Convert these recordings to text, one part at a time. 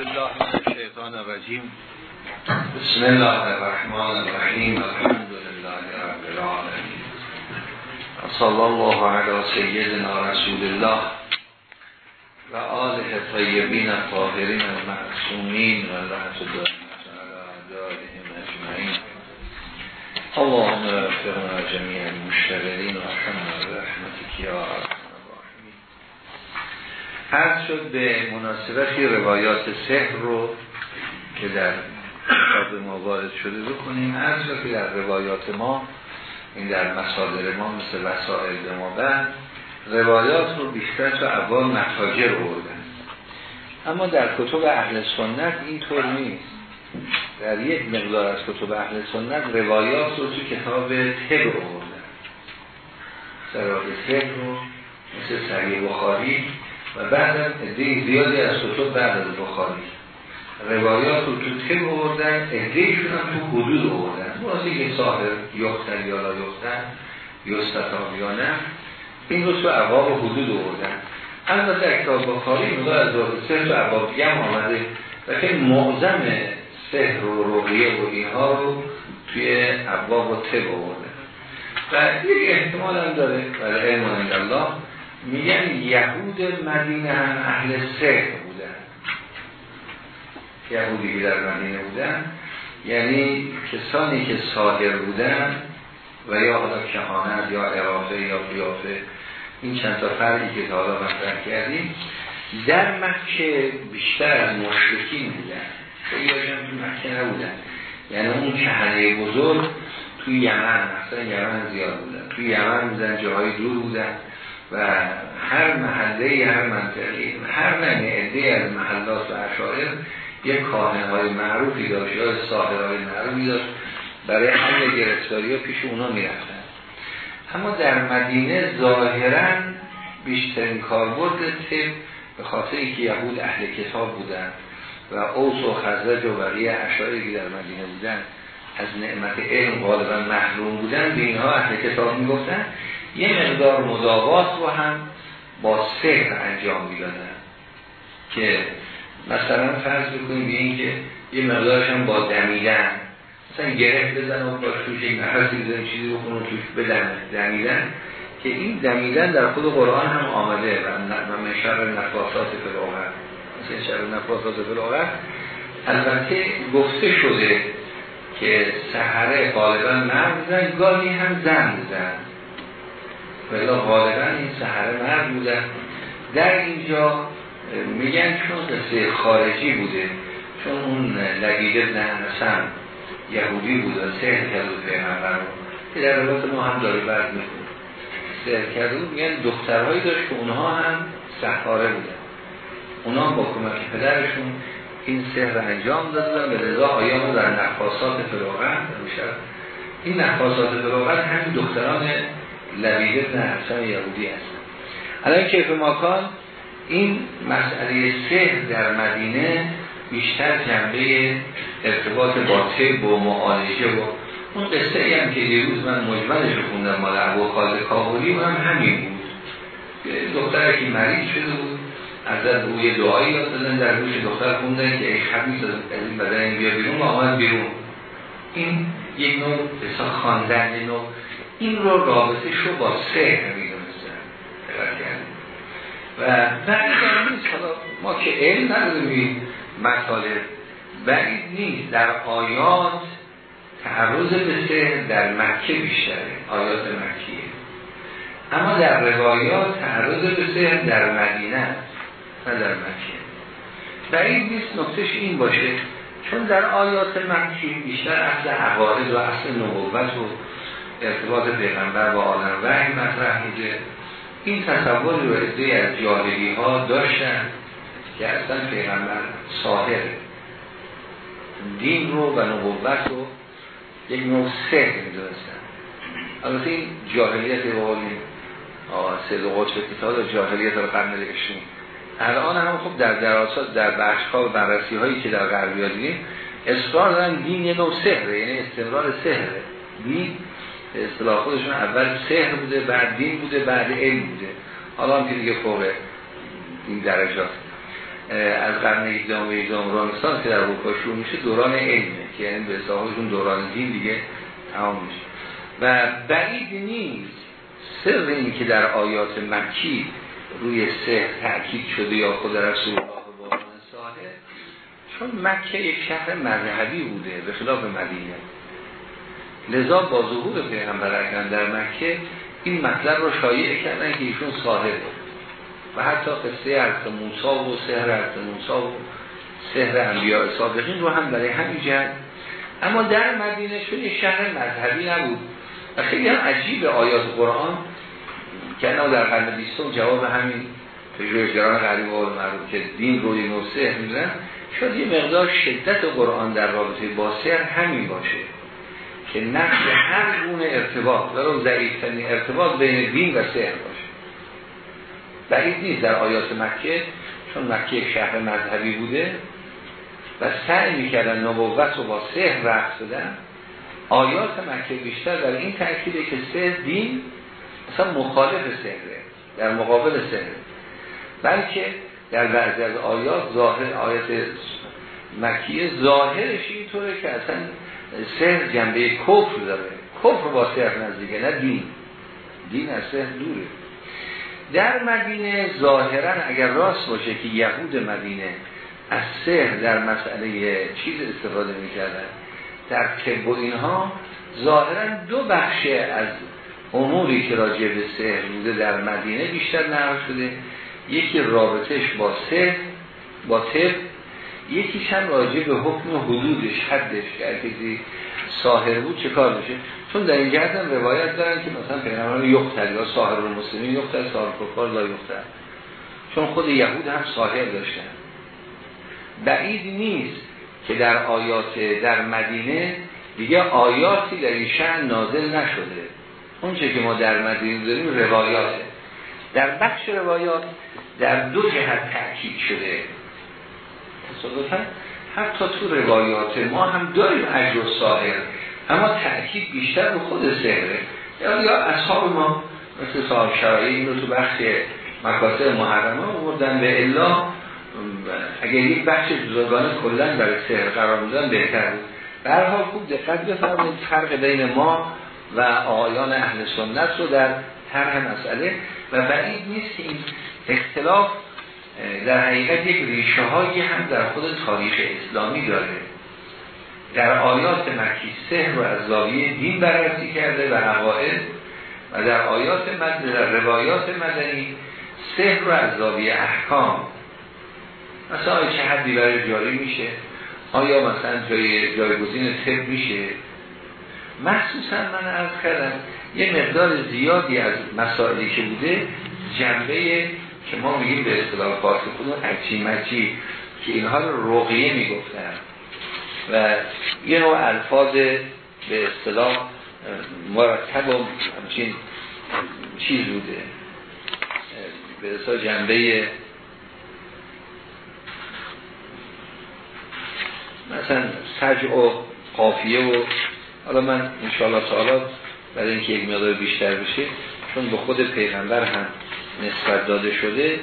الله من الشیطان الرجیم. بسم الله الرحمن الرحیم. الحمد لله رب العالمین. صلی الله علی سیدنا رسول الله و آله طیبین الطاهرین المعصومین و لعنت دائمت علی اعدائهم اجمعین. اللهم اغفرنا جمیع المشتغلین و ارحمنا برحمتک یا عرض شد به مناسبتی روایات سحر رو که در کتاب ما وارد شده بکنیم. شد که در روایات ما این در مصادر ما مثل وسائل ما بعد روایات رو بیشتر تو اول متاجر بردن. اما در کتب اهل سنت اینطور نیست. در یک مقدار از کتب اهل سنت روایات رو تو کتاب تب بردن سرات تب رو مثل سریع بخاری و بعدم عده زیادی از کتب بعد از بخاری روایات رو تو تم بردن عدهشون هم تو حدود بردن واسه که صاحب یختن یا لا یختن یستطاب یا نه این رو تو عواب حدود بردن البته در کتاب بخاری مدار از ذات سهر تو عواب دیگه آمده. و که معظم سهر و رقیه و اینها رو توی عواب و تب بردن و یک احتمال هم داره برای علم الله میگن یهود مدینه هم اهل سحر بودن. یهودی که در مدینه بودن یعنی کسانی که ساهر بودن و یا حالا کهانت یا عرافه یا قیافه این چند تا فرقی که حالا مطرح کردیم در مکه بیشتر از مشرکین بودن. خیلی هم تو مکه نبودن. یعنی اون کهنه بزرگ توی یمن مثلا یمن زیاد بودن. توی یمن بودن جاهای دور بودن. و هر محله هر منطقه هر عده از محلات و یک کاهنه های معروفی داشت یا ساهر های معروفی داشت برای حل گرفتاری ها پیش اونا می‌رفتن. اما در مدینه ظاهرا بیشترین کاربرد طب به خاطر اینکه یهود اهل کتاب بودن و اوس و خزرج و بقیه که در مدینه بودن از نعمت علم غالبا محروم بودن به اینها اهل کتاب می‌گفتن. یه مقدار مداوات رو هم با سحر انجام می‌دادن. که مثلا فرض بکنیم به این که یه مقدارش هم با دمیدن. مثلا گرفت بزن و با توش یک نفسی بزن چیزی رو خونو توش بدن دمیدن. که این دمیدن در خود قرآن هم آمده و من شر نفاسات فلاغت مثلا شر نفاسات فلاغت البته گفته شده که سحره غالبا مرد بزن گاهی هم زن بزن ولی غالبا این سحره مرد بودن. در اینجا میگن چون قصه خارجی بوده چون اون لگید ابن یهودی بود و سهر کرده پیغمبر رو. که در روایت ما هم داره برد می‌کنه سهر بود میگن دخترهایی داشت که اونها هم سحاره بودن. اونها با کمک پدرشون این سهر انجام دادن به رضا آیان در نفاسات فراغت این نفاسات فراغت همین دختران لبید ابن حسن یهودی هستن الان کیف ماکان این مسئله سهر در مدینه بیشتر جنبه ارتباط با طب و معالجه و اون قصه هم که یه روز من مجملش رو خوندم مال ابو خالد کابولی هم همین بود. دختر که مریض شده بود از در روی دعایی یاد دادن در روش دختر خوندن که ای خبیث از این بدن بیا بیرون و آمد بیرون. این یک نوع خواندن یک نوع این رو رابطه شو با سهر می‌دونستن و بعید نیست. ما که علم نداریم مطالب بعید نیست. در آیات تعرض به سهر در مکه بیشتره. آیات مکیه. اما در روایات تعرض به سهر در مدینه نه در مکه. بعید نیست نقطش این باشه. چون در آیات مکی بیشتر اصل عقاید و اصل نبوت و ارتباط پیغمبر با عالم وحی مطرح میده این تصور رو عده از جاهلی ها داشتن که اصلا پیغمبر ساهر دین رو و نبوت رو یک نوع سهر می‌دونستن. البته این جاهلیت به قولی سید قطب کتاب جاهلیت رو قرن نگشتیم الان هم خب در دراسات در بخش ها و بررسی هایی که در غربی ها دیدیم اصرار دارن دین یه نوع سهره یعنی استمرار سهره دین اصطلاح خودشون اول سهر بوده بعد دین بوده بعد علم بوده. حالا هم که دیگه فوق این درجات از قرن 18 و 18 رانسان که در اروپا شروع میشه دوران علمه که یعنی به اصطلاحشون دوران دین دیگه تمام میشه. و بعید نیست سر این که در آیات مکی روی سه تأکید شده یا خود رسول الله چون مکه یک شهر مذهبی بوده به خلاف مدینه. لذا با ظهور پیغمبر اکرم در مکه این مطلب رو شایع کردن که ایشون صاحب و حتی قصه عرض موسا و سهر عرض موسا و سهر انبیاء سابقین رو هم برای همین جهت. اما در مدینه چون شهر مذهبی نبود و خیلی هم عجیب آیات قرآن که در قرن بیستم جواب همین پژوهشگران غریب و معروف که دین روی نو سهر میزن شاید یه مقدار شدت قرآن در رابطه با سهر همین باشه. که نقش هر گونه ارتباط ضعیف ضعیفترین ارتباط بین دین و سهر باشه. بعید نیست در آیات مکه چون مکه یک شهر مذهبی بوده و سعی می‌کردن نبوت رو با سهر رفت دادن آیات مکه بیشتر در این تأکیده که سهر دین اصلا مخالف سهره در مقابل سهره. بلکه در بعضی از آیات ظاهر آیات مکیه ظاهرش اینطوره که اصلا سهر جنبه کفر داره. کفر با سهر نزدیگه نه دین. دین از سهر دوره. در مدینه ظاهرا اگر راست باشه که یهود مدینه از سهر در مسئله چیز استفاده می‌کردن در طب و اینها ظاهرا دو بخش از اموری که راجع به سهر بوده در مدینه بیشتر نقل شده. یکی رابطش با سهر با طب یکی هم راجع به حکم حدودش حدش که کسی ساهر بود چه کار بشه چون در این جهت هم روایت دارن که مثلا پیغمبران یختر یا ساهر المسلمین یختر ساهر کفار لا یختر چون خود یهود هم ساهر داشتن. بعید نیست که در آیات در مدینه دیگه آیاتی در این شهر نازل نشده. اون چه که ما در مدینه داریم روایاته در بخش روایات در دو جهت تأکید شده. تصادفا حتی تو روایات ما هم داریم اجر و ساهر اما تأکید بیشتر به خود سهره یا, اصحاب ما مثل صاحب شرایی این رو تو بخش مکاسب محرمه آوردن به الا. اگر یک بخش جزاگانه کلن برای سهر قرار میدن بهتر بود. به خوب دقت بفرمایید فرق بین ما و آیان اهل سنت رو در طرح مسئله. و بعید نیست این اختلاف در حقیقت یک ریشه هایی هم در خود تاریخ اسلامی داره. در آیات مکی سهر رو از زاویه دین بررسی کرده و عقاید و در آیات مدنی در روایات مدنی سهر رو از زاویه احکام. مثلا چه حدی برای جاری میشه؟ آیا مثلا جای جایگزین طب میشه؟ مخصوصا من عرض کردم یه مقدار زیادی از مسائلی که بوده جنبه که ما میگیم به اصطلاح فارسی خودمون اچی مچی که اینها رو رقیه می‌گفتن. و یه نوع الفاظ به اصطلاح مرتب و همچین چیز بوده. به اصطلاح جنبه مثلا سج و قافیه و حالا من انشاءالله تعالی برای اینکه یک مقدار بیشتر بشه چون به خود پیغمبر هم نسبت داده شده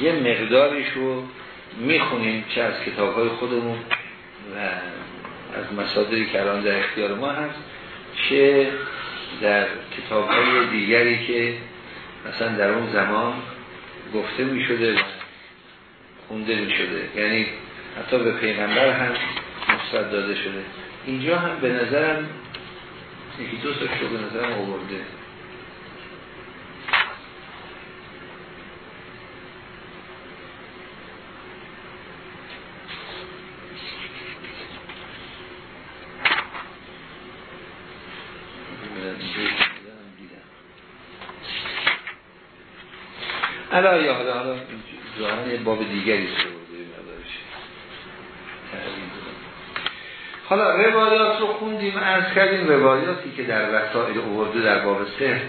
یه مقداریش رو می‌خونیم چه از کتاب های خودمون و از مصادری که الان در اختیار ما هست چه در کتاب های دیگری که مثلا در اون زمان گفته می شده و خونده می شده یعنی حتی به پیغمبر هم نسبت داده شده. اینجا هم به نظرم یکی دو تا به نظرم آورده. یا حالا حالا یه باب دیگری حالا روایات رو خوندیم از کردیم روایاتی که در وسائل اوورده در باب سه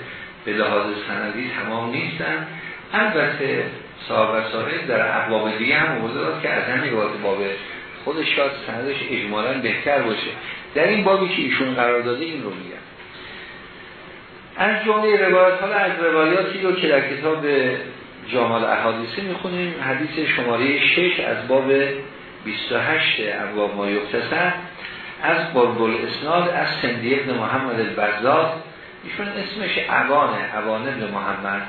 به لحاظ سندی تمام نیستن. البته صاحب وسائل در ابواب دیگه هم اوورده که از همین روایت باب خودش شاید سندش اجمالا بهتر باشه. در این بابی که ایشون قرار داده این رو میگن از جمله روایات حالا از روایاتی رو که در کتاب جامال احادیثی می‌خونیم. حدیث شماره 6 از باب 28 ابواب ما یختصر. از بلبل اسناد از سندی ابن محمد البزاد. ایشون اسمش عوانه عوانه ابن محمد.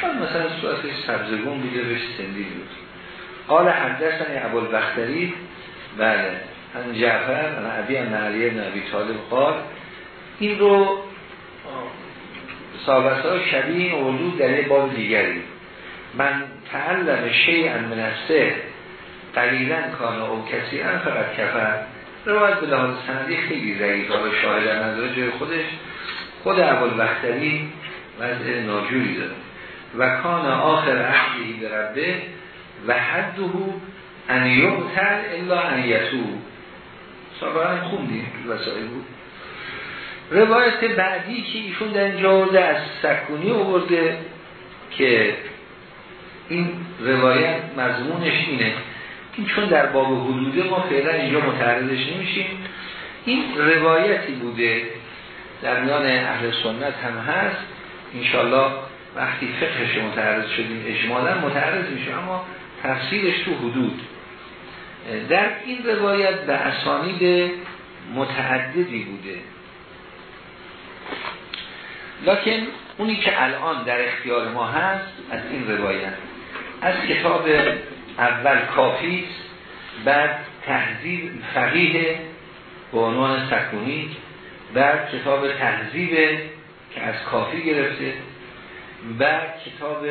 شاید مثلا صورتش سبزگون بوده بهش سندی بود. قال حدثنی ابو البختری بله ان جعفر ان ابی ان علی ابن ابی طالب قال این رو صحابت ها شبیه این در یه باب دیگری. من تعلم شیئا من السه قلیلا کان او کسی ان فقط کفر. روایت به لحاظ سندی خیلی ضعیف حالا شاهد نظر جای خودش. خود اول بختری وضع ناجوری داره. و کان آخر عهدی به ربه و حده ان یقتل الا ان یتو سابقا هم خوندیم وسائل بود. روایت بعدی که ایشون در اینجا از سکونی آورده که این روایت مضمونش اینه این چون در باب حدوده ما فعلا اینجا متعرضش نمیشیم این روایتی بوده در میان اهل سنت هم هست. انشالله وقتی فقهش متعرض شدیم اجمالا متعرض میشه اما تفسیرش تو حدود. در این روایت به اسانید متعددی بوده. لکن اونی که الان در اختیار ما هست از این روایت. از کتاب اول کافی بعد تهذیب فقیه به عنوان سکونی بعد کتاب تهذیب که از کافی گرفته بعد کتاب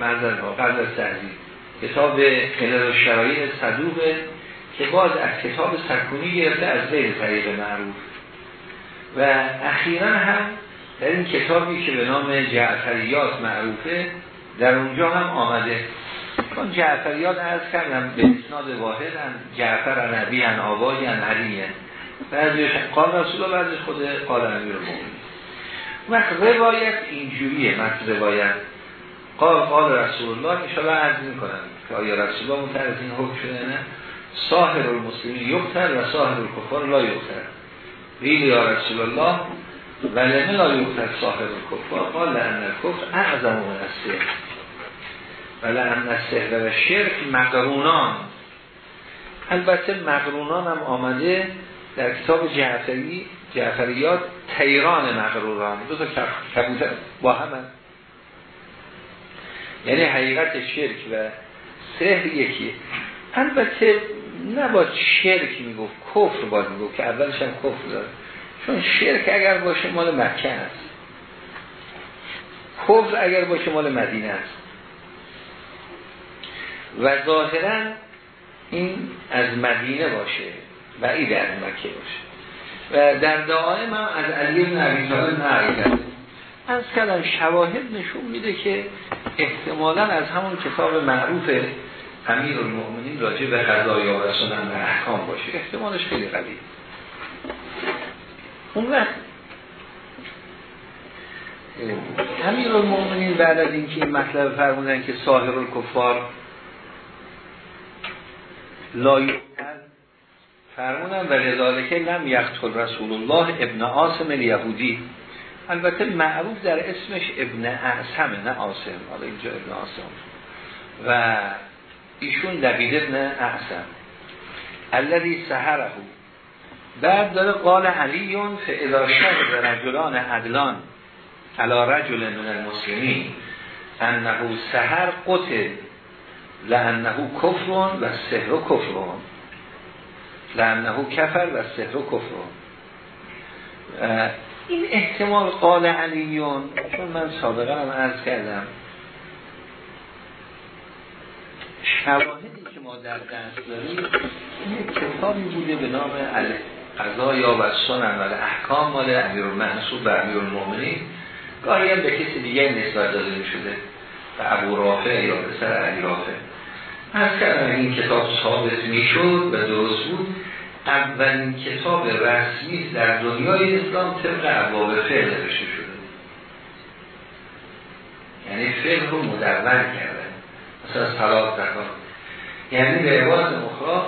مرزن قبل از تهذیب کتاب علل شرایع صدوقه که باز از کتاب سکونی گرفته از غیر طریق معروف. و اخیرا هم در این کتابی که به نام جعفریات معروفه در اونجا هم آمده. چون جعفریات از کردم به اسناد واحد هم جعفر نبی ان آبای ان علیه بعضیش قال رسول الله بعضی خود قال امیر مومنی وقت روایت اینجوریه متن روایت. قال قال رسول الله انشاءالله عرض می‌کنم که آیا رسول الله متعرض این حکم شده نه؟ ساهر المسلمین یکتر و ساهر الکفار لا یکتر قیل یا رسول الله ولمه لا یکتر ساهر الکفار؟ قال لأن الکفر اعظم من السحر ولأن السحر و شرک مقرونان. البته مقرونان هم آمده در کتاب جعفری جعفریات تیران مقروران دو تا کبوتر با هم یعنی حقیقت شرک و سهر یکی. البته نباید شرک می‌گفت کفر باید می‌گفت که اولش هم کفر داره. چون شرک اگر باشه مال مکه است. کفر اگر باشه مال مدینه است. و ظاهرا این از مدینه باشه و ای در مکه باشه. و در دعایم هم از علی بن عبی طالب از کلم شواهد نشون میده که احتمالا از همون کتاب معروف امیر المؤمنین راجع به قضای و رسولن و احکام باشه. احتمالش خیلی قلیل اون وقت امیر المؤمنین بعد از اینکه این مطلب فرمودن که ساهر الکفار لایقتل فرمودن و لذالکه لم یقتل رسول الله ابن آسم الیهودی. البته معروف در اسمش ابن اعصم نه آسم حالا اینجا ابن آسم و ایشون لبید ابن اعصم الذي سهره بعد داره قال علیون فعلا شهد رجلان عدلان علا رجل من المسلمین انه سهر قتل لانه کفرون و سهر کفرون. لانه کفر و سهر کفرون. این احتمال قال علیون چون من سابقا هم عرض کردم. شواهدی که ما در دست داریم یک کتابی بوده به نام قضا یا و سنن و احکام مال امیر المنصوب و امیر المؤمنین گاهی هم به کسی دیگه نسبت داده شده و ابو رافع یا سر علی رافع. از کردم این کتاب ثابت می شد و درست بود اولین کتاب رسمی در دنیای اسلام طبق ابواب فعل نوشته شده. یعنی فعل رو مدون کردن. مثلا صلاح زکات. یعنی به عباد مخرا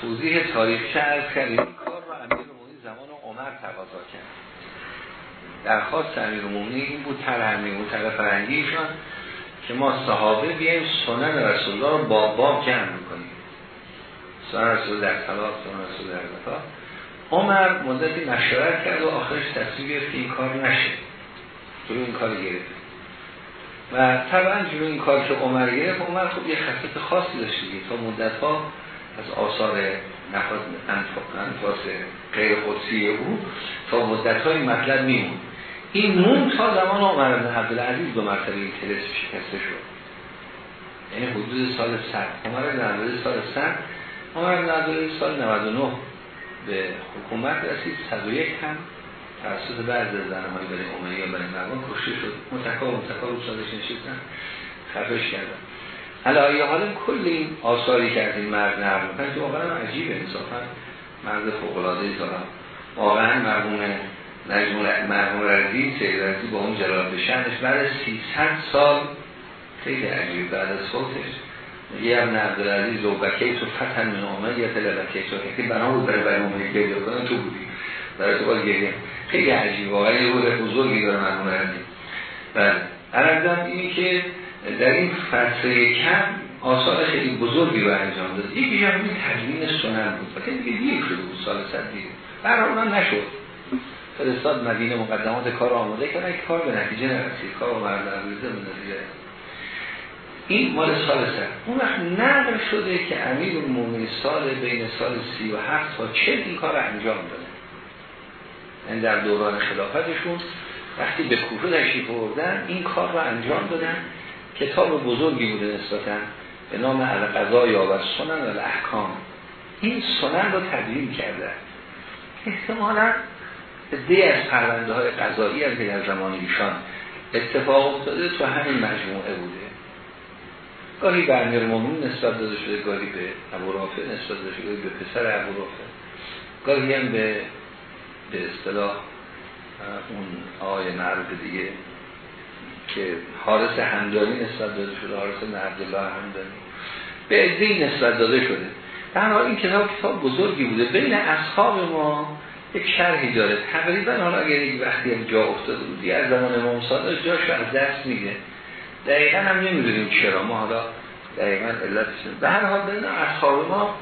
توضیح تاریخ عرض کردیم کار رو امیر مومنی زمان عمر تقاضا کرد. درخواست مومنی این بود تر بود طرف فرنگیشان که ما صحابه بیایم سنن رسول الله رو با باب جمع می‌کنیم. سنن رسول در طلاق سنن رسول در عمر مدتی مشورت کرد و آخرش تصمیم گرفت این کار نشه. جلو این کار گرفت. و طبعا جلو این کار که عمر گرفت عمر خب یه خصیت خاصی داشت دیگه. تا مدت ها از آثار نفاس غیر قدسی او تا مدت های مطلب میمون این مون تا زمان عمر بن عبدالعزیز دو مرتبه این تلس شکسته شد. یعنی حدود سال سر عمر بن عبدالعزیز سال سر عمر بن عبدالعزیز سال 99 به حکومت رسید. 101 هم توسط بعض های برای امیه برای مردم کشته شد. متکا و متکا رو سالش نشیدن خفش کردن. حالا حالا کل این آثاری که از این مرد نقل می‌کنن که واقعا عجیبه. انصافا مرد فوقلاده دارم واقعا مرموم مرموم رزی سید رزی با اون جلال شنش بعد 300 سال خیلی عجیب. بعد از فوتش یه ابن عبدالعزیز و بکی تو فتن من آمد یا تل که بنا بود برای برای اومد گریه کنن تو بودی. برای تو باید گریه خیلی عجیب. واقعا یه بود بزرگی داره مرموم رزی بله. عرضم اینی که در این فتره کم آثار خیلی بزرگی رو انجام داد. یکی هم این تدوین سنن بود. و دیگه دیر شده بود سال صد دیگه. برای نشد. فرستاد مدینه مقدمات کار آماده کنه که کار به نتیجه نرسید کار رو مرد عبیده به نتیجه این مال سال سر اون وقت نقل شده که امیر المومنی سال بین سال سی و هفت تا چه این کار انجام داده. یعنی در دوران خلافتشون وقتی به کوفه تشریف بردن این کار رو انجام دادن. کتاب بزرگی بوده نسبتا به نام القضا یا و سنن و الاحکام. این سنن رو تدوین کرده. احتمالا دی از پرونده های قضایی از در زمان ایشان اتفاق افتاده تو همین مجموعه بوده. گاهی به امیر نسبت داده شده گاهی به ابو رافع نسبت داده شده به پسر ابو رافع. گاهی هم به به اصطلاح اون آقای معروف دیگه که حارس همدانی نسبت داده شده حارس عبدالله همدانی به عده نسبت داده شده. در حال این کتاب کتاب بزرگی بوده. بین اصحاب ما یک شرحی داره. تقریبا حالا اگر یک وقتی هم جا افتاده بودی از زمان امام صادق جاشو از دست میده. دقیقا هم نمی‌دونیم چرا. ما حالا دقیقا علتش به هر حال بین اصحاب ما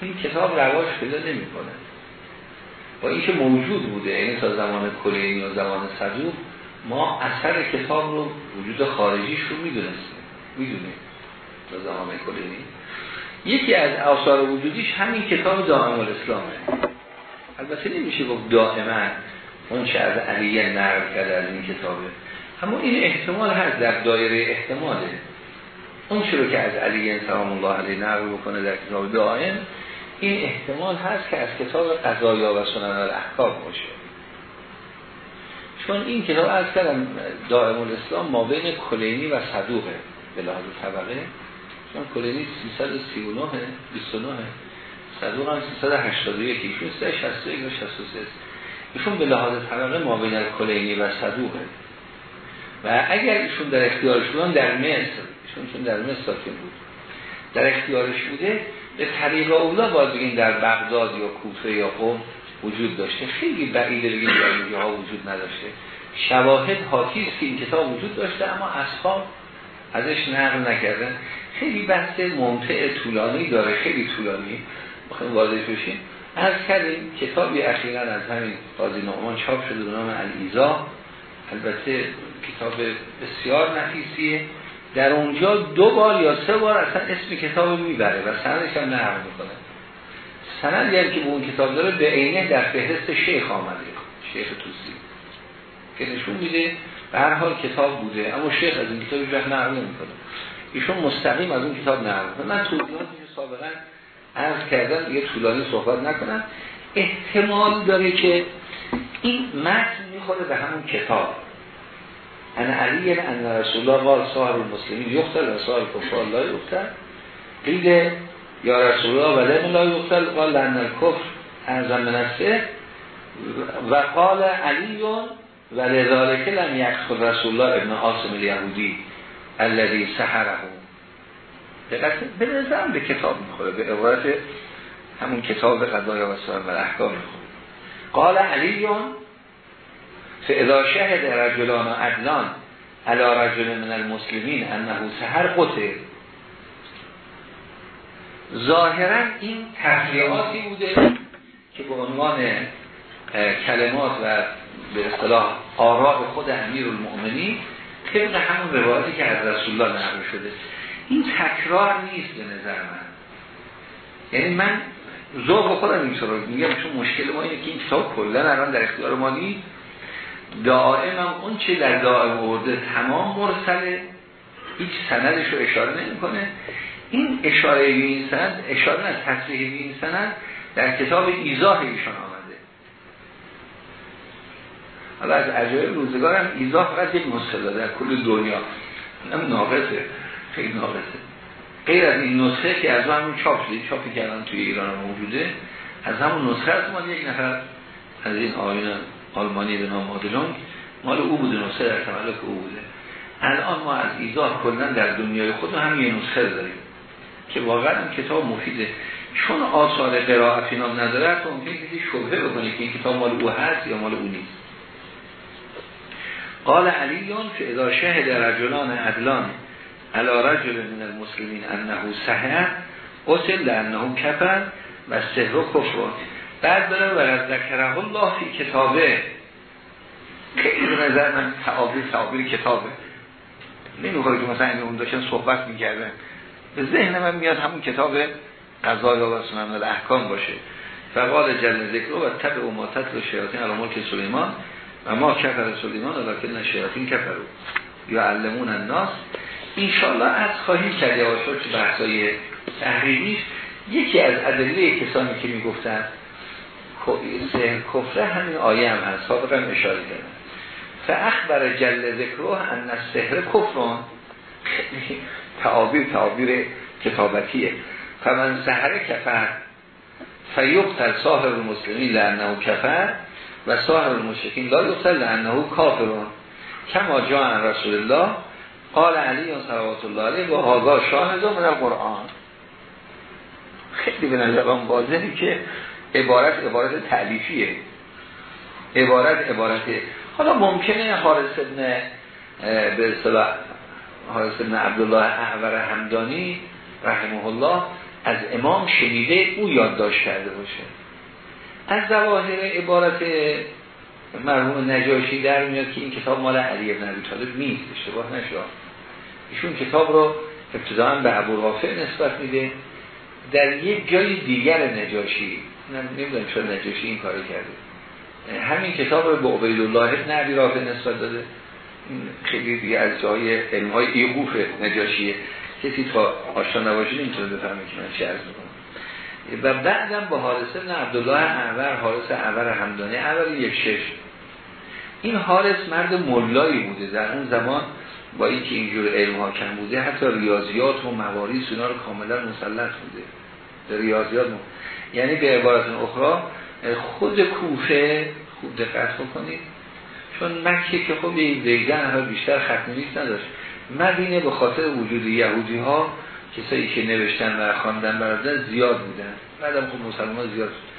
این کتاب رواج پیدا نمی‌کنه. با اینکه موجود بوده یعنی تا زمان کلینی و زمان صدوق ما اثر کتاب رو وجود خارجیش رو می‌دونستیم. می‌دونیم. تا زمان کلینی. یکی از آثار وجودیش همین کتاب دائم الاسلامه. البته نمیشه گفت دائما اون چه از علیه نرد کرده از این کتابه. اما این احتمال هست در دایره احتماله. اون رو که از علی سلام الله علیه نقل بکنه در کتاب دائم این احتمال هست که از کتاب قضایا و سنن الاحکام باشه. چون این کتاب از کردم دائم الاسلام ما بین کلینی و صدوقه به لحاظ طبقه. چون کلینی 339 29 صدوق هم 381 ایشون 361 و 63 ایشون به لحاظ طبقه ما بین کلینی و صدوقه. و اگر ایشون در اختیارش بودن در مصر ایشون چون در مصر ساکن بود. در اختیارش بوده به طریق اولا باید بگیم در بغداد یا کوفه یا قم وجود داشته. خیلی بعیده بگیم در اینجا ها وجود نداشته. شواهد حاکی که این کتاب وجود داشته اما اصحاب ازش نقل نکردن. خیلی بحث ممتع طولانی داره خیلی طولانی. بخوایم واضح بشیم. از کردیم کتابی اخیرا از همین قاضی نعمان چاپ شده به نام الایزا. البته کتاب بسیار نفیسیه. در اونجا دو بار یا سه بار اصلا اسم کتاب می‌بره و سندش هم نقل می‌کنه. سند هم که به اون کتاب داره به عینه در فهرست شیخ آمده. شیخ توسی. که نشون میده به هر حال کتاب بوده اما شیخ از این کتاب هیچ نقل نمی‌کنه. ایشون مستقیم از اون کتاب نقل می‌کنه. من توضیحاتی که سابقا عرض کردم دیگه طولانی صحبت نکنم احتمال داره که این متن می‌خوره به همون کتاب. ان علی ان رسول الله قال صاحب المسلمین یختل و صاحب کفار لا یختل قیل یا رسول الله ولی لا یختل قال لن الکفر انزم منسه و قال علی و لذالک لم یکفر رسول الله ابن عاصم الیهودی الذي سحره دقت به نظرم به کتاب می‌خوره به عبارت همون کتاب قضای و سلام و احکام می‌خوره. قال علیون فاذا شهد رجلان و عدلان علا رجل من المسلمین انه سهر قطع. ظاهرا این تفریعاتی بوده که به عنوان کلمات و به اصطلاح آراء خود امیر المؤمنین طبق همون روایتی که از رسول الله نقل شده. این تکرار نیست به نظر من. یعنی من ذوق خودم این میگم چون مشکل ما اینه که این کتاب کلا الان در اختیار ما نیست. دائم هم اون چه در دائم ورده تمام مرسله هیچ سندش رو اشاره نمی‌کنه. این اشاره به این سند اشاره از تصریح به این سند در کتاب ایزاه ایشان آمده. حالا از عجایب روزگار هم ایزاه فقط یک نسخه در کل دنیا. هم ناقصه. خیلی ناقصه غیر از این نسخه که از همون چاپ شده چاپی که توی ایران موجوده از همون نسخه از ما یک نفر از این آیون آلمانی به نام مادلونگ مال او بوده نسخه در تملک او بوده. الان ما از ایزاه کلن در دنیای خود هم یه نسخه داریم که واقعا این کتاب مفیده. چون آثار قرائت اینا نداره تو ممکن کسی شبهه بکنه که این کتاب مال او هست یا مال او نیست. قال علیون که اذا شهد رجلان عدلان. علا رجل من المسلمین انه سهر قتل لانه کفر و سهر و کفر. بعد داره و ذکره الله فی کتابه. خیلی به نظر من تعابیر تعابیر کتابه. نمی‌خوره که مثلا اون داشتن صحبت می‌کردن. به ذهن من میاد همون کتاب قضای و سنن الاحکام باشه. فقال جل ذکر و تبع و ماتت و شیاطین علامات سلیمان و ما کفر سلیمان لیکن شیاطین کفرو یا علمون الناس انشاءالله از خواهیم کرد یواشا که بحثای تحریمیش یکی از ادله کسانی که می‌گفتن سهر کفره همین آیه هم هست. سابقا اشاره کردن. فاخبر جل ذکره ان سهر کفران تعابیر تعابیر کتابتیه فمن سهر کفر فیقتل صاحب المسلمین لعنه کفر و صاحب المشرکین لا یقتل لعنه کافرون کما جا رسول الله قال علی صلوات الله علیه و هاگاه شاهد من القرآن. خیلی به نظرم واضحه که عبارت عبارت تعلیفیه. عبارت عبارت حالا ممکنه حارس ابن به اصطلاح حارس ابن عبدالله احور همدانی رحمه الله از امام شنیده او یادداشت کرده باشه. از ظواهر عبارت مرحوم نجاشی در میاد که این کتاب مال علی ابن ابی طالب نیست اشتباه نشد. ایشون کتاب رو ابتداعا به ابو رافع نسبت میده در یک جای دیگر نجاشی نمی‌دونم چرا نجاشی این کاری کرده. همین کتاب رو به عبیدالله ابن ابی رافع نسبت داده. خیلی دیگه از جای علم های ایقوف نجاشیه. کسی تا آشنا نباشه نمی‌تونه بفهمه که من چه عرض می‌کنم. و بعدم با حارس ابن عبدالله اعور حارس اعور همدانی اعور یک شش این حارس مرد ملایی بوده. در اون زمان با اینکه اینجور علم ها کم بوده حتی ریاضیات و مواریس اونا رو کاملا مسلط بوده. در ریاضیات مو... یعنی به عبارت اخرى خود کوفه خوب دقت بکنید. چون مکه که خب یه ها بیشتر ختمی نیست نداشت. مدینه به خاطر وجود یهودی ها کسایی که نوشتن و خواندن برادن زیاد بودن. بعدم خب مسلمان زیاد شد.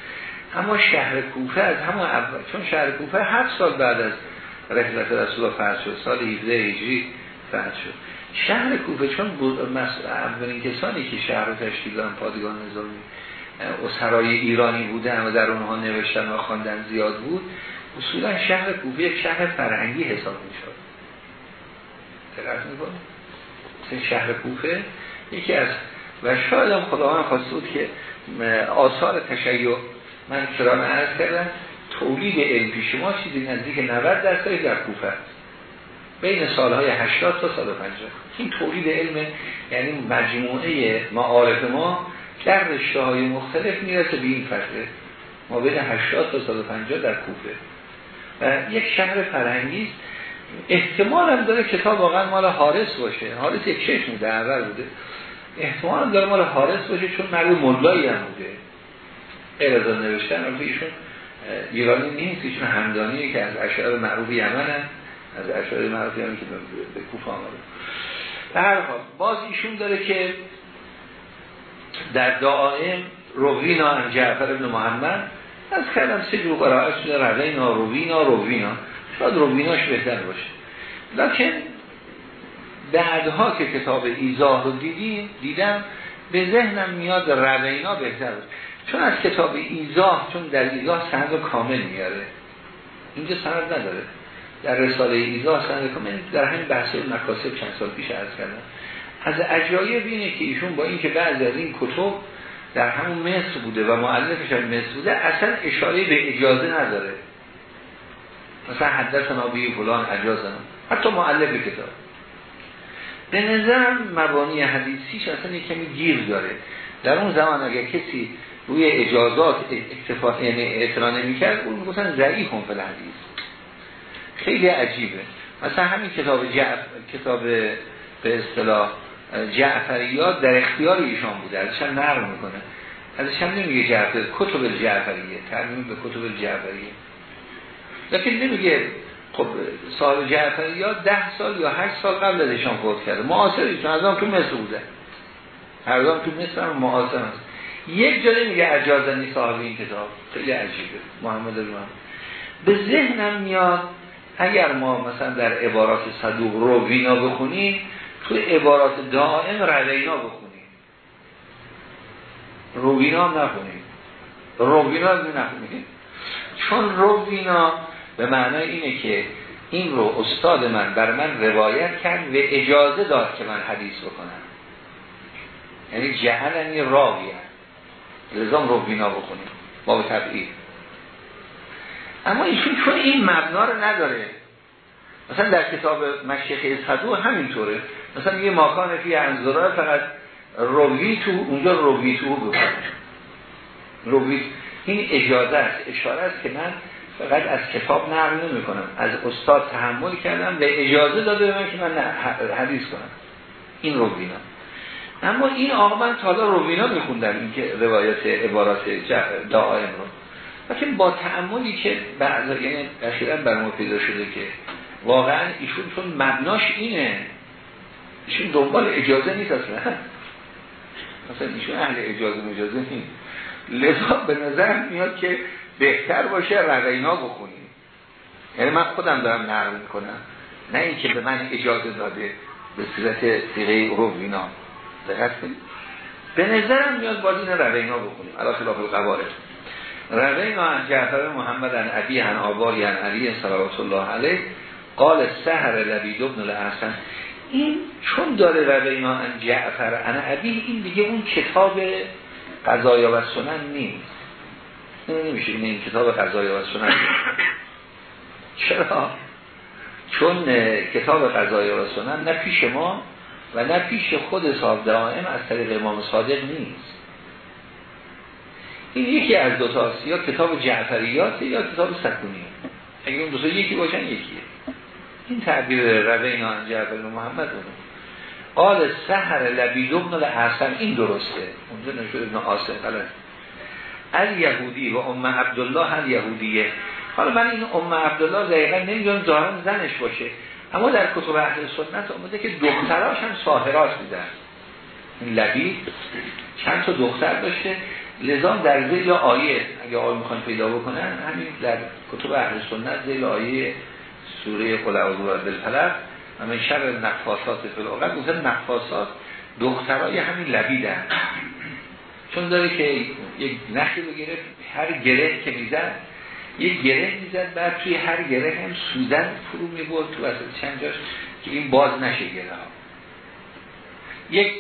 اما شهر کوفه از همون اول چون شهر کوفه هفت سال بعد از رحلت رسول فرض شد سال 17 هجری فرض شد. شهر کوفه چون اولین کسانی که شهر رو تشکیل پادگان نظامی سرای ایرانی بودن و در اونها نوشتن و خواندن زیاد بود اصولا شهر کوفه یک شهر فرهنگی حساب می شد دقت می‌کنه شهر کوفه یکی از و شاید هم خداوند خواسته بود که آثار تشیع من کرام عرض کردم؟ تولید علم پیش ما چیزی نزدیک 90 درصد در کوفه است. بین سالهای 80 تا سال 50 این تولید علم یعنی مجموعه معارف ما در رشته های مختلف می‌رسه به این فتره ما بین 80 تا سال 50 در کوفه. و یک شهر فرهنگی احتمال هم داره کتاب واقعا مال حارس باشه. حارس یک چشم بوده اول بوده. احتمال هم داره مال حارس باشه چون مرد ملایی هم بوده. ارزا نوشتن ایشون ایرانی نیست ایشون همدانیه که از اشعار معروف یمن هم. از اشعار معروف یمن که به کوفه آمده. به هر حال باز ایشون داره که در دعائم روینا ان جعفر ابن محمد از کردم سه جو قرائت شده روینا روینا روینا شاید رویناش بهتر باشه. لیکن بعدها که کتاب ایزاه رو دیدیم دیدم به ذهنم میاد روینا بهتر چون از کتاب ایزاه چون در ایزاه سند کامل میاره. اینجا سند نداره. در رساله ایزاه سند کامل در همین بحث مکاسب چند سال پیش عرض کردم. از عجایب اینه که ایشون با اینکه بعض از این کتب در همون مصر بوده و معلفش هم مصر بوده اصلا اشاره به اجازه نداره. مثلا حدث نابی فلان اجازه حتی معلف کتاب. به نظر مبانی حدیثیش اصلا یک کمی گیر داره. در اون زمان اگر کسی روی اجازات اکتفا یعنی اعتنا نمی‌کرد اون می‌گفتن ضعیف هم فل حدیث. خیلی عجیبه. مثلا همین کتاب جعف... کتاب به اصطلاح جعفریات در اختیار ایشان بوده. ازش هم نقل می‌کنه. هم نمیگه جعفر کتب جعفریه ترمیم به کتب جعفریه لیکن نمیگه خب صاحب جعفریات ده سال یا هشت سال قبل از ایشان فوت کرده. معاصر از آن تو مصر بوده. هر تو مصر هم معاصر هست. یک جا نمیگه اجازنی صاحب این کتاب. خیلی عجیبه. محمد به ذهنم میاد اگر ما مثلا در عبارات صدوق رو وینا بخونیم تو عبارات دائم روینا بخونیم. روینا هم نخونیم. روینا هم نخونیم. چون روینا به معنای اینه که این رو استاد من بر من روایت کرد و اجازه داد که من حدیث بکنم. یعنی جهلنی راویه. لزام روینا بکنیم با به تبعید. اما ایشون چون این مبنا رو نداره. مثلا در کتاب مشیخ صدو همینطوره. مثلا یه ماکان فی انظرار فقط روی تو اونجا روی تو بکنه روی این اجازه است اشاره است که من فقط از کتاب نقل نمی کنم از استاد تحمل کردم و اجازه داده به من که من حدیث کنم. این روینا اما این آقا من تا حالا روینا میخوندم این که روایت عبارات دائم رو. لیکن با تعملی که بعضا یعنی اخیرا بر ما پیدا شده که واقعا ایشون چون مبناش اینه ایشون دنبال اجازه نیست اصلا. مثلا ایشون اهل اجازه مجازه نیست. لذا به نظر میاد که بهتر باشه روینا بخونیم. یعنی من خودم دارم نقل می‌کنم. نه اینکه به من اجازه داده به صورت سیغه روینا دقت به نظرم میاد باید این روینا بخونیم. علا خلاف القوارد روینا عن جعفر محمد عن عبی عن آباری عن علی صلوات الله علیه قال سهر لبید ابن الحسن این چون داره روینا عن جعفر عن عبی این دیگه اون کتاب قضایا و سنن نیست. این نمیشه این کتاب قضایا و سنن چرا؟ چون کتاب قضایا و سنن نه پیش ما و نه پیش خود صاحب دائم از طریق امام صادق نیست. این یکی از دو تاست یا کتاب جعفریات یا کتاب سکونی اگر اون دو یکی باشن یکیه. این تعبیر روینا جعفر محمد اونه قال سهر لبید ابن الحسن. این درسته. اونجا نشد ابن آسم غلط ال یهودی و ام عبدالله ال یهودیه. حالا من این ام عبدالله دقیقا نمی‌دونم ظاهرا زنش باشه. اما در کتب اهل سنت آمده که دختراش هم ساهرات بودن این لبید چند تا دختر داشته. لذا در زیل آیه اگه آیه می‌خوان پیدا بکنن همین در کتب اهل سنت زیل آیه سوره قل اعوذ بالفلق همین شر نفاسات فلوقت گفتن نفاسات دخترای همین لبیدن. چون داره که یک نخی رو گرفت هر گره که می‌زد یک گره می‌زد بعد توی هر گره هم سوزن فرو می‌برد تو وسط چند جاش که این باز نشه گره ها یک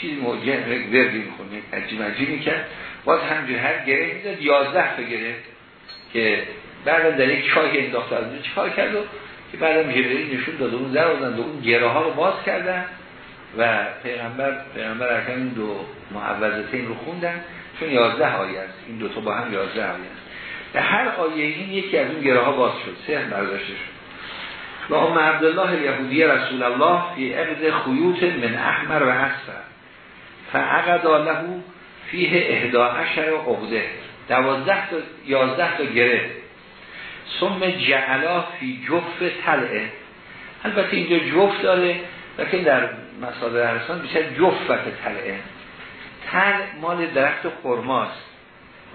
چیز موجه وردی می‌خونه عجیب عجیب می‌کرد باز همجور هر گره می‌زد یازده تا گره که بعد در یک چای انداخت از اون چکار کرد و که بعدم جبری نشون داده اون زر و اون گره ها رو باز کردن و پیغمبر پیغمبر ارکان دو معوضتین رو خوندن. چون یازده آیه است. این دوتا با هم یازده آیه است. در هر آیه این یکی از اون گره ها باز شد. سه برداشته شد. و ام عبدالله یهودی رسول الله فی عقد خیوط من احمر و اصفر فعقد له فیه اهدا عشر عقده. دوازده تا یازده تا گره. ثم جعلا فی جف تلعه البته اینجا جف داره لیکن در مسادر ارسان بیشتر جفت تلعه تل مال درخت خرماست.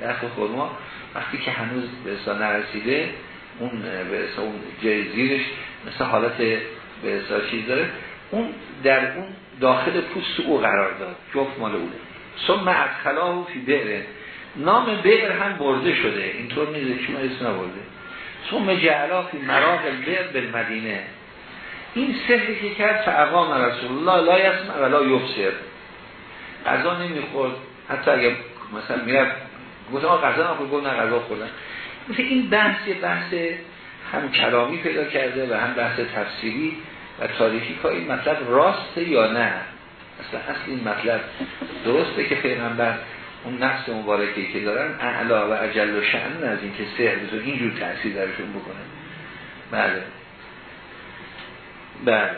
درخت خرما وقتی که هنوز به نرسیده اون به اون جای زیرش مثل حالت به چیز داره. اون در اون داخل پوست او قرار داد. جفت مال اوه ثم ادخلاه فی بئر. نام بئر هم برده شده. اینطور نیست که اسم نبرده. ثم جعلا فی مراغ البئر بالمدینه. این سهری که کرد فعقام رسول الله لا یسمع ولا یبصر. غذا نمی‌خورد. حتی اگه مثلا می‌رفت گفت آقا غذا نخورد گفت نه غذا خوردن مثل این بحث بحث هم کلامی پیدا کرده و هم بحث تفسیری. و تاریخی که این مطلب راسته یا نه؟ اصلا اصل این مطلب درسته که پیغمبر اون نفس مبارکی که دارن اعلا و عجل و شعن از این که سهر بزرگ اینجور تأثیر درشون بکنه. بله. بله.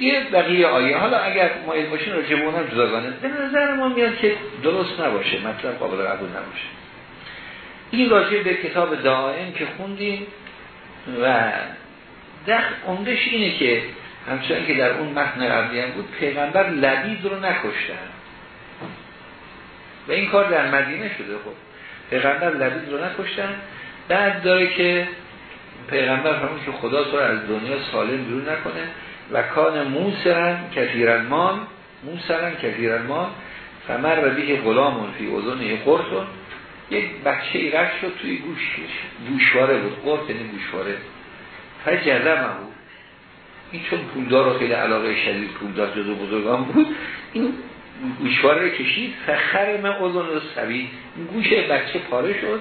یه بقیه آیه. حالا اگر ما علم باشین رو جبونه جداگانه. به نظر ما میاد که درست نباشه. مطلب قابل قبول نباشه. این راجع به کتاب دائم که خوندیم و دخ عمدش اینه که همچنان که در اون متن قبلی هم بود پیغمبر لبید رو نکشتن. و این کار در مدینه شده خب. پیغمبر لبید رو نکشتن. بعد داره که پیغمبر همون که خدا تو از دنیا سالم بیرون نکنه و کان موسرن کثیرن مال موسرن کثیرن مال فمر و بیه غلامون فی اوزونه قرصون یک بچه ای شد توی گوش گوشواره بود. قرص یعنی گوشواره. فجزم بود این چون پولدار و خیلی علاقه شدید پولدار جزو بزرگان بود این گوشواره رو کشید فخر من رو سوی این گوش بچه پاره شد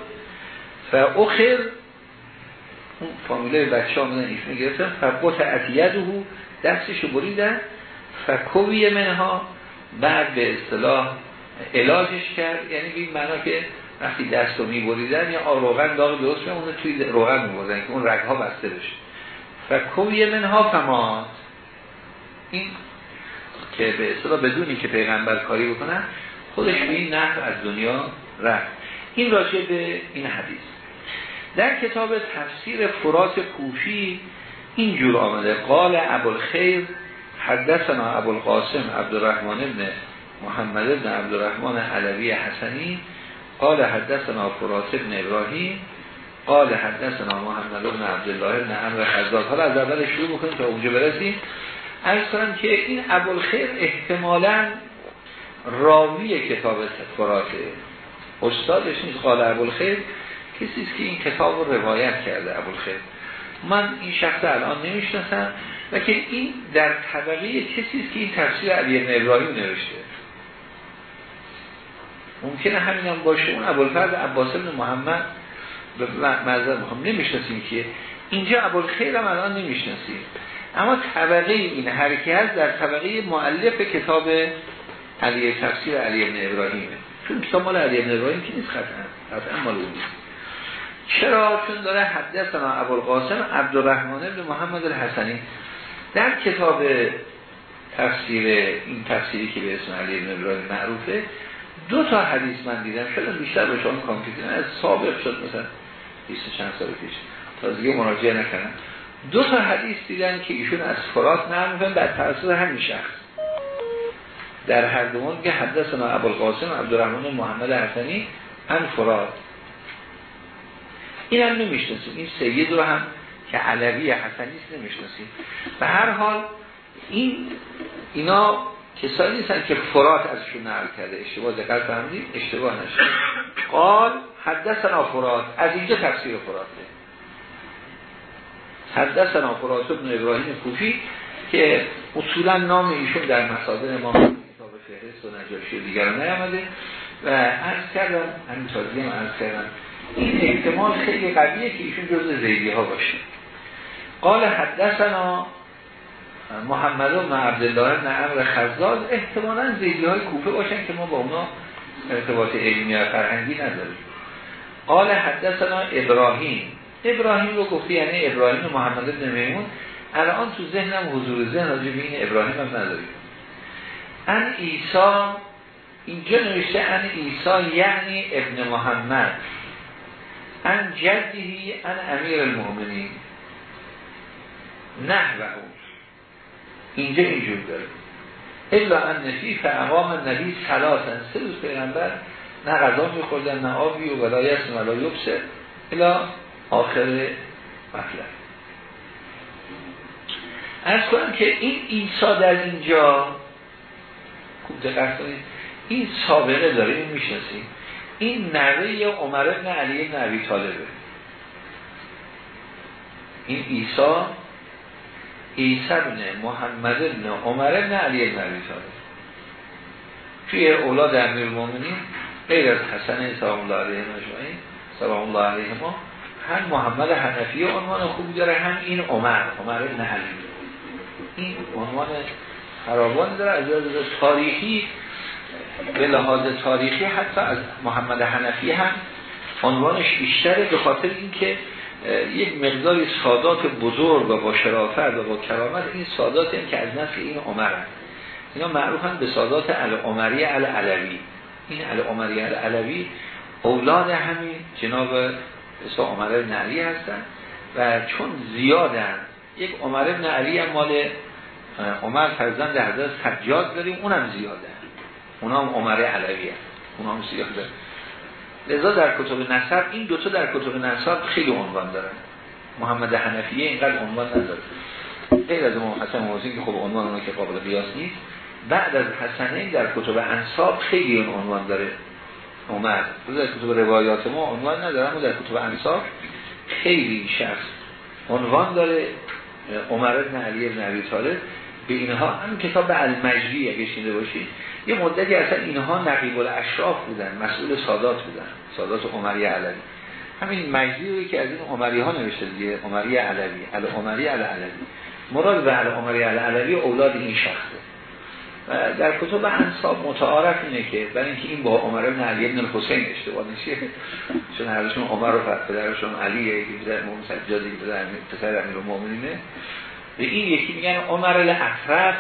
و اخر اون فامیله بچه آمدن ایشون گرفتن. فقط عتیده او دستش رو بریدن فکوی منها بعد به اصطلاح علاجش کرد. یعنی به این معنا که وقتی دست رو میبریدن یا روغن داغ درست اون توی روغن میبردن که اون رگها بسته بشه. فکوی منها فمات. این که به اصطلاح بدونی که پیغمبر کاری بکنن خودش به این نحو از دنیا رفت. این راجع به این حدیث. در کتاب تفسیر فرات کوفی اینجور آمده. قال ابوالخیر حدثنا ابوالقاسم عبدالرحمن ابن محمد ابن عبدالرحمن علوی حسنی قال حدثنا فرات ابن ابراهیم قال حدثنا محمد ابن عبدالله ابن عمر خزاد حالا از اول شروع بکنیم تا اونجا برسیم. ارز کنم که این ابوالخیر احتمالا راوی کتاب فراته استادش نیست. قال ابوالخیر کسی که این کتاب رو روایت کرده ابوالخیر. من این شخص الان نمی‌شناسم لیکن این در طبقه کسی که این تفسیر علی ابن ابراهیم نوشته. ممکنه همین هم باشه. اون ابوالفرد عباس ابن محمد معذرت می‌خوام. نمی‌شناسیم که اینجا ابوالخیر هم الان نمی‌شناسیم. اما طبقه این حرکه هست در طبقه معلف کتاب علی تفسیر علی ابن ابراهیمه. چون کتاب مال علی ابن ابراهیم که نیست قطعا. قطعا مال اون نیست. چرا؟ چون داره حدثنا ابوالقاسم عبدالرحمن ابن محمد الحسنی در کتاب تفسیر این تفسیری که به اسم علی ابن ابراهیم معروفه دو تا حدیث من دیدم. شاید بیشتر به شما کامپیوتر از سابق شد مثلا. 20 چند سال پیش. تا دیگه مراجعه نکنم دو تا حدیث دیدن که ایشون از فرات نمیفهم در توسط همین شخص. در هر دومان که حدثنا ابوالقاسم عبدالرحمن محمد حسنی ان فرات. این هم نمی‌شناسیم. این سید رو هم که علوی حسنیست نمی‌شناسیم. به هر حال این اینا کسانی نیستن که فرات ازشون نقل کرده. اشتباه دقت فهمیدید اشتباه نشه. قال حدثنا فرات. از اینجا تفسیر فراته حدثنا فرات ابن ابراهیم کوفی که اصولا نام ایشون در مصادر ما کتاب فهرست و نجاشی دیگر نیامده. و عرض کردم همین تازی هم عرض کردم. این احتمال خیلی قویه که ایشون جز زیدی ها باشه. قال حدثنا محمد و عبدالله بن عمر خزاد احتمالا زیدی های کوفه باشن که ما با اونا ارتباط علمی و فرهنگی نداریم. قال حدثنا ابراهیم. ابراهیم رو گفتی یعنی ابراهیم و محمد بن میمون. الان تو ذهنم حضور ذهن راجع این ابراهیم هم نداریم. ان ایسا اینجا نوشته ان ایسا یعنی ابن محمد. ان جدیهی ان امیر المؤمنین. نه و اون اینجا اینجور داره. الا ان نفی فعوام نبی سلاسن سه روز پیغمبر نه غذا میخوردن نه آبی و ولایت ولا یبسه الا آخر مطلب. از کنم که این ایسا در اینجا این سابقه داره این می‌شناسیم. این نوه عمر ابن علی ابن عبی طالبه. این ایسا ایسا ابن محمد ابن عمر ابن علی ابن عبی طالب. توی اولاد امیر المومنین غیر از حسن سلام الله علیه مجمعین سلام الله علیه ما هم محمد حنفی عنوان خوبی داره هم این عمر عمر ابن علی. این عنوان فراوان داره از تاریخی به لحاظ تاریخی حتی از محمد حنفی هم عنوانش بیشتره به خاطر اینکه یک مقداری سادات بزرگ و با شرافت و با کرامت این سادات هم که از نسل این عمر هست. اینا معروف هم به سادات العمری العلوی. این العمری العلوی اولاد همین جناب اسا عمر ابن هستن و چون زیادن یک عمر ابن علی هم مال عمر فرزند حضرت سجاد داریم اونم زیاده. اونا هم عمر علوی هست. اونا زیاده. لذا در کتب نصب این دوتا در کتب نصب خیلی عنوان دارن محمد حنفیه اینقدر عنوان نداره. غیر از امام حسن موزین که خب عنوان اونا که قابل قیاس نیست بعد از حسنه در کتب انصاب خیلی اون عنوان داره. عمر در کتب روایات ما عنوان نداره اما در کتب انصاب خیلی شخص عنوان داره. عمر بن علی بن عبی طالب به اینها هم کتاب المجری اگه شینده باشید یه مدتی اصلا اینها نقیب الاشراف بودن مسئول سادات بودن سادات عمری علوی. همین مجری که از این عمری ها نوشته دیگه عمری علوی ال عمری ال علوی. مراد به ال عمری ال علوی اولاد این شخصه. و در کتب انصاب متعارف اینه که برای اینکه این با عمر بن علی بن الحسین اشتباه نشه چون هرشون عمر و پدرشون علیه که امام سجادی که پسر امیرالمومنینه به این یکی میگن عمر الاطرف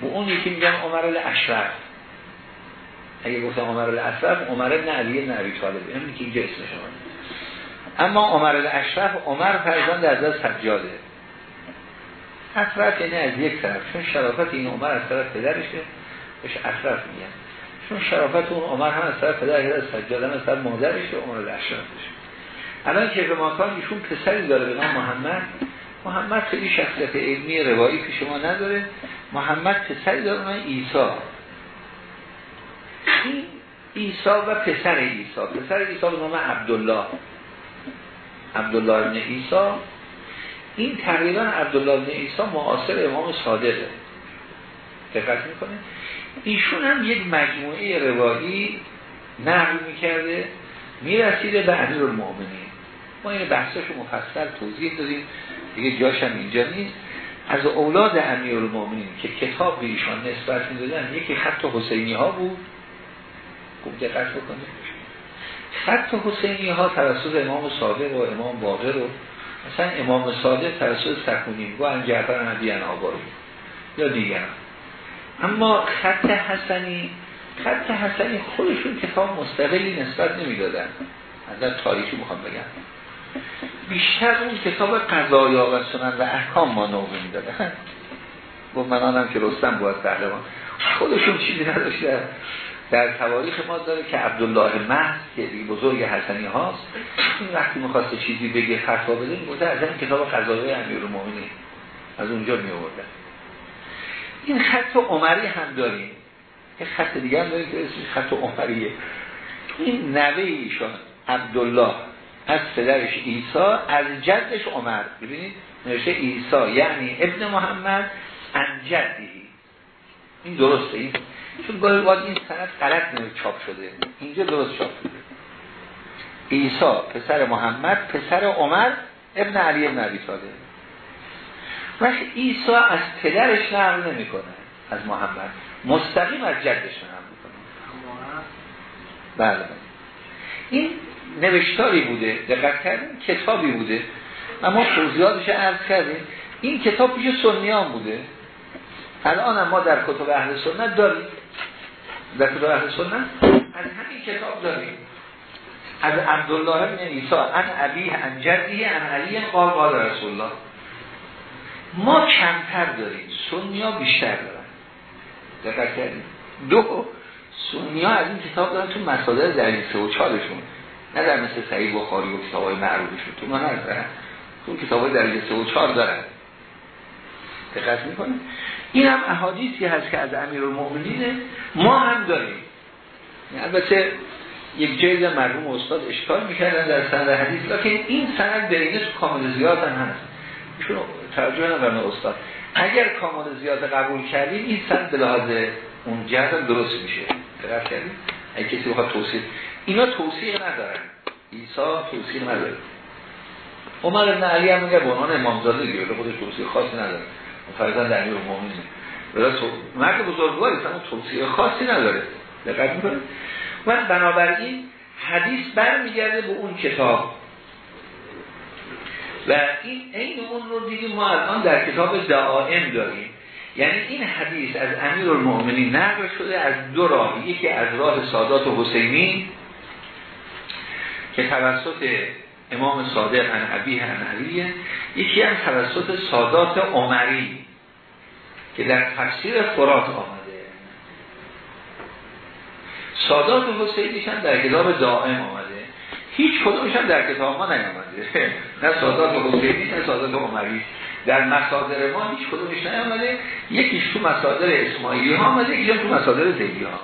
به اون یکی میگن عمر الاشرف اگه گفتم عمر الاطرف عمر ابن علی ابن عبی طالب. این که اینجا اسمش اما عمر الاشرف عمر فرزند از از سجاده. اطرف یعنی از یک طرف چون شرافت این عمر از طرف پدرشه بهش اطرف میگن. چون شرافت اون عمر هم از طرف پدر از سجاده هم از طرف مادرشه عمر الاشرفشه الان که به ماکان ایشون پسری داره به نام محمد. محمد خیلی شخصیت علمی روایی که شما نداره. محمد پسری داره من ایسا این ایسا و پسر ایسا پسر ایسا به نام عبدالله. عبدالله ابن ایسا این تقریبا عبدالله ابن ایسا معاصر امام صادقه دقت می‌کنه ایشون هم یک مجموعه روایی نقل می‌کرده می‌رسیده به امیر المؤمنین ما این بحثش مفصل توضیح دادیم. دیگه جاش هم اینجا نیست. از اولاد امیر المومنین که کتاب به ایشان نسبت می‌دادن یکی خط حسینی ها بود. خوب دقت بکنید. خط حسینی ها توسط امام صادق و امام باقر و مثلا امام صادق توسط سکونی و انجعفر نبیان آبارو یا دیگر اما خط حسنی خط حسنی خودشون کتاب مستقلی نسبت نمی‌دادن. از تاریخی می‌خوام بگم. بیشتر اون کتاب قضایا و سنن و احکام ما نوع می‌دادن با منانم که رستم باید پهلوان خودشون چیزی نداشته. در تواریخ ما داره که عبدالله محض که بزرگ حسنی هاست. این وقتی می‌خواسته چیزی بگه فتوا بده می‌گفته از این کتاب قضایای امیر المومنین از اونجا می آوردن این خط عمری هم داریم. یه خط دیگه هم داریم که خط عمریه. این نوه ایشان عبدالله. از پدرش ایسا از جدش عمر. ببینید نوشته ایسا یعنی ابن محمد ان جدی این درسته؟ این چون گاهی این سند غلط چاپ شده. اینجا درست چاپ شده. ایسا پسر محمد پسر عمر ابن علی ابن عبی طالب. وقت ایسا از پدرش نقل نمی‌کنه از محمد. مستقیم از جدش نقل می‌کنه. بله. این نوشتاری بوده دقت کردیم کتابی بوده. اما توضیحاتش عرض کردیم این کتاب پیش سنیان بوده. الان ما در کتب اهل سنت داریم. در کتب اهل سنت از همین کتاب داریم. از عبدالله بن عیسی ان ابی ان جدی ان علی قال قال رسول الله ما کمتر داریم. سنیا بیشتر دارن. دقت کردیم دو سنیا از این کتاب دارن تو مصادر در سه و چالشون نه در مثل صحیح بخاری و کتاب های معروفشون. تو ما ندارن. تو کتاب های درجه سه و چهار دارن. دقت می‌کنه این هم احادیثی هست که از امیر المؤمنین ما هم داریم. البته یک جلد مرحوم استاد اشکال می‌کردن در سند حدیث لیکن این سند بینش کامل زیاد هم هست. ایشون توجه نفرمه استاد. اگر کامل زیاد قبول کردیم این سند به لحاظ اون جهت درست میشه. دقت کردیم اگه کسی بخواد توصیف اینا توصیق ندارن. عیسی توصیق نداره. عمر ابن علی هم میگه به امامزاده دیگه خودش توصیق خاصی نداره. فرزند امیر المومنین ولی تو مرد بزرگواری اصلا توصیق خاصی نداره. دقت می‌کنه و بنابراین حدیث برمیگرده به اون کتاب. و این عین اون رو دیدیم ما الان در کتاب دعائم داریم. یعنی این حدیث از امیر المؤمنین نقل شده از دو راه یکی از راه سادات و حسینی که توسط امام صادق عن عبیه عن علیه یکی هم توسط سادات عمری که در تفسیر فرات آمده. سادات حسینیش هم در کتاب دائم آمده. هیچ کدومش هم در کتاب ما نیامده. نه سادات حسینی نه سادات عمری. در مصادر ما هیچ کدومش نیامده. یکیش تو مصادر اسماعیلی ها آمده یکیش تو مصادر زیدی ها